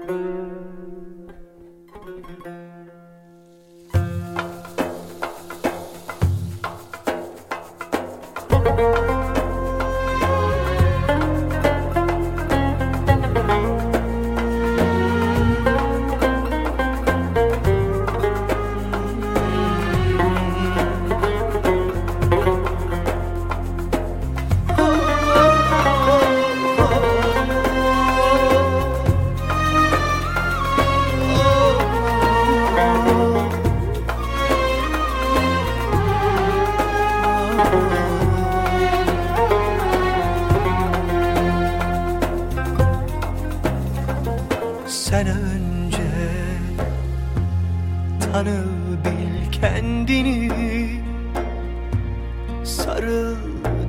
Thank you. Sen önce tanı bil kendini. Sarıl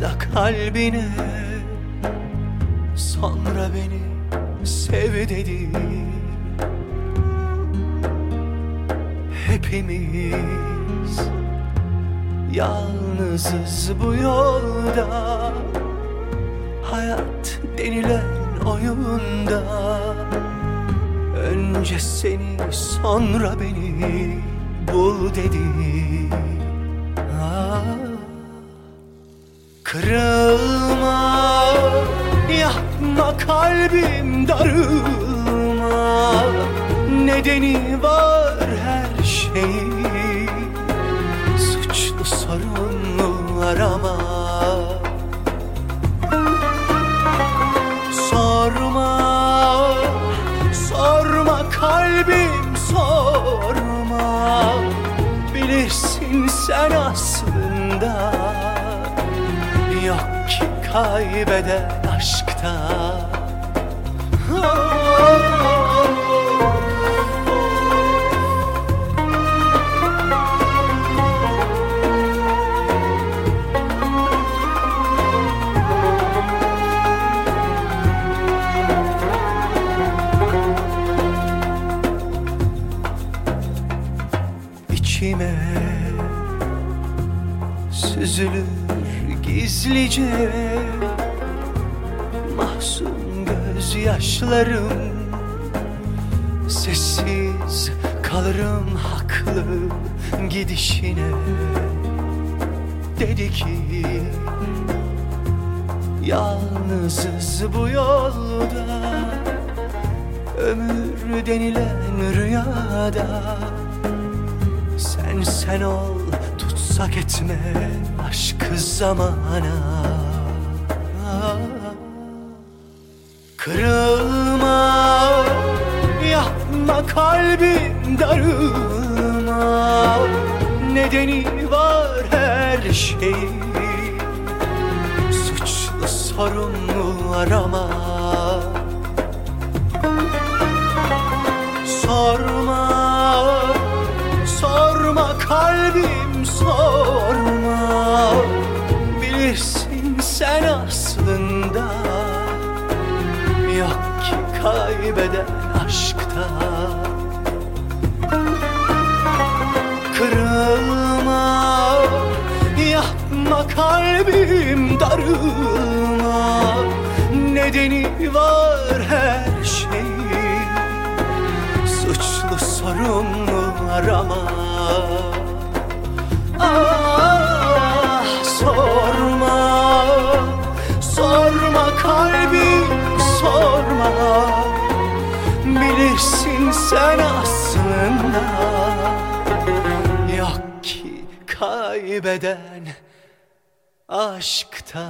da kalbine Sonra beni sev dedi. Hepimiz yalnızız bu yolda. Hayat denilen oyunda Önce seni sonra beni bul dedi. Ah, Kırılma yapma kalbim darılma. Nedeni var her şeyin. Suçlu sorumlu arama Bilirsin sen aslında. Yok ki kaybeden aşkta. İçime süzülür gizlice. Mahzun gözyaşlarım Sessiz kalırım haklı gidişine. Dedi ki Yalnızız bu yolda Ömür denilen rüyada. Sen sen ol tutsak etme aşkı zamana. Kırılma yapma kalbim darılma. Nedeni var her şeyin. Suçlu sorumlu arama sorma. Bilirsin sen aslında. Yok ki kaybeden aşkta. Kırılma. Yapma kalbim darılma. Nedeni var her şeyin. Suçlu sorumlu arama sen aslında Yok ki kaybeden aşkta